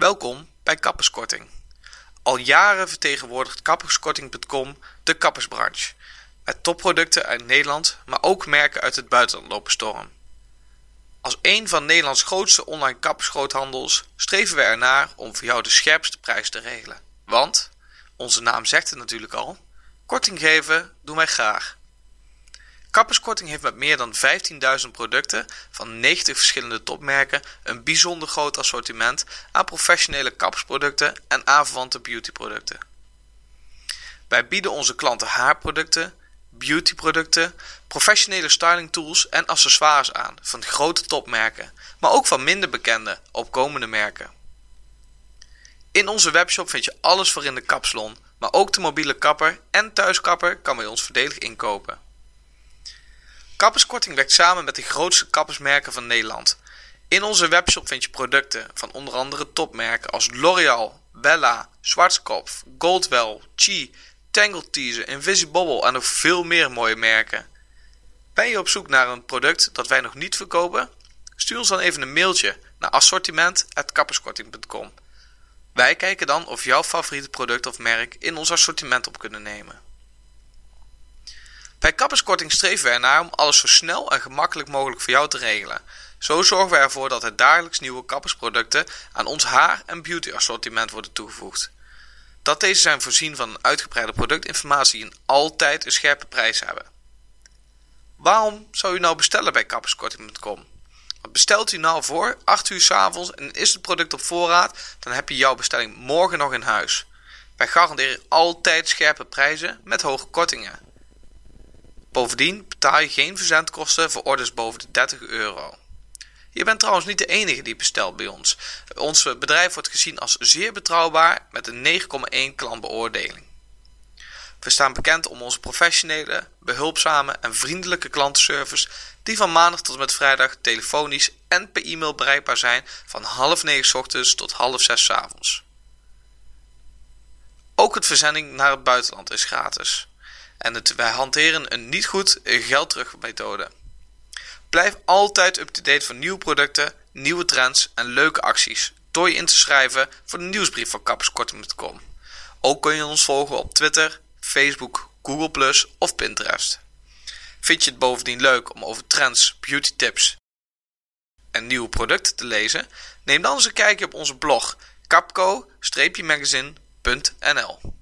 Welkom bij Kapperskorting. Al jaren vertegenwoordigt kapperskorting.com de kappersbranche. Met topproducten uit Nederland, maar ook merken uit het buitenland lopen storm. Als een van Nederlands grootste online kappersgroothandels streven we ernaar om voor jou de scherpste prijs te regelen. Want, onze naam zegt het natuurlijk al, korting geven doen wij graag. Kapperskorting heeft met meer dan 15.000 producten van 90 verschillende topmerken een bijzonder groot assortiment aan professionele kappersproducten en aanverwante beautyproducten. Wij bieden onze klanten haarproducten, beautyproducten, professionele styling tools en accessoires aan van grote topmerken, maar ook van minder bekende, opkomende merken. In onze webshop vind je alles voor in de kapsalon, maar ook de mobiele kapper en thuiskapper kan bij ons voordelig inkopen. Kapperskorting werkt samen met de grootste kappersmerken van Nederland. In onze webshop vind je producten van onder andere topmerken als L'Oreal, Bella, Schwarzkopf, Goldwell, Chi, Tangle Teaser, Invisibobble en nog veel meer mooie merken. Ben je op zoek naar een product dat wij nog niet verkopen? Stuur ons dan even een mailtje naar assortiment.kapperskorting.com. Wij kijken dan of jouw favoriete product of merk in ons assortiment op kunnen nemen. Bij kapperskorting streven wij ernaar om alles zo snel en gemakkelijk mogelijk voor jou te regelen. Zo zorgen we ervoor dat er dagelijks nieuwe kappersproducten aan ons haar- en beauty assortiment worden toegevoegd. Dat deze zijn voorzien van uitgebreide productinformatie en altijd een scherpe prijs hebben. Waarom zou u nou bestellen bij kapperskorting.com? Bestelt u nou voor 8 uur s avonds en is het product op voorraad, dan heb je jouw bestelling morgen nog in huis. Wij garanderen altijd scherpe prijzen met hoge kortingen. Bovendien betaal je geen verzendkosten voor orders boven de 30 euro. Je bent trouwens niet de enige die bestelt bij ons. Ons bedrijf wordt gezien als zeer betrouwbaar met een 9,1 klantbeoordeling. We staan bekend om onze professionele, behulpzame en vriendelijke klantenservice die van maandag tot en met vrijdag telefonisch en per e-mail bereikbaar zijn van half negen ochtends tot half zes avonds. Ook het verzending naar het buitenland is gratis. En het, wij hanteren een niet goed geld terug methode. Blijf altijd up-to-date van nieuwe producten, nieuwe trends en leuke acties door je in te schrijven voor de nieuwsbrief van kapperskorting.com. Ook kun je ons volgen op Twitter, Facebook, Google of Pinterest. Vind je het bovendien leuk om over trends, beauty tips en nieuwe producten te lezen? Neem dan eens een kijkje op onze blog capco-magazine.nl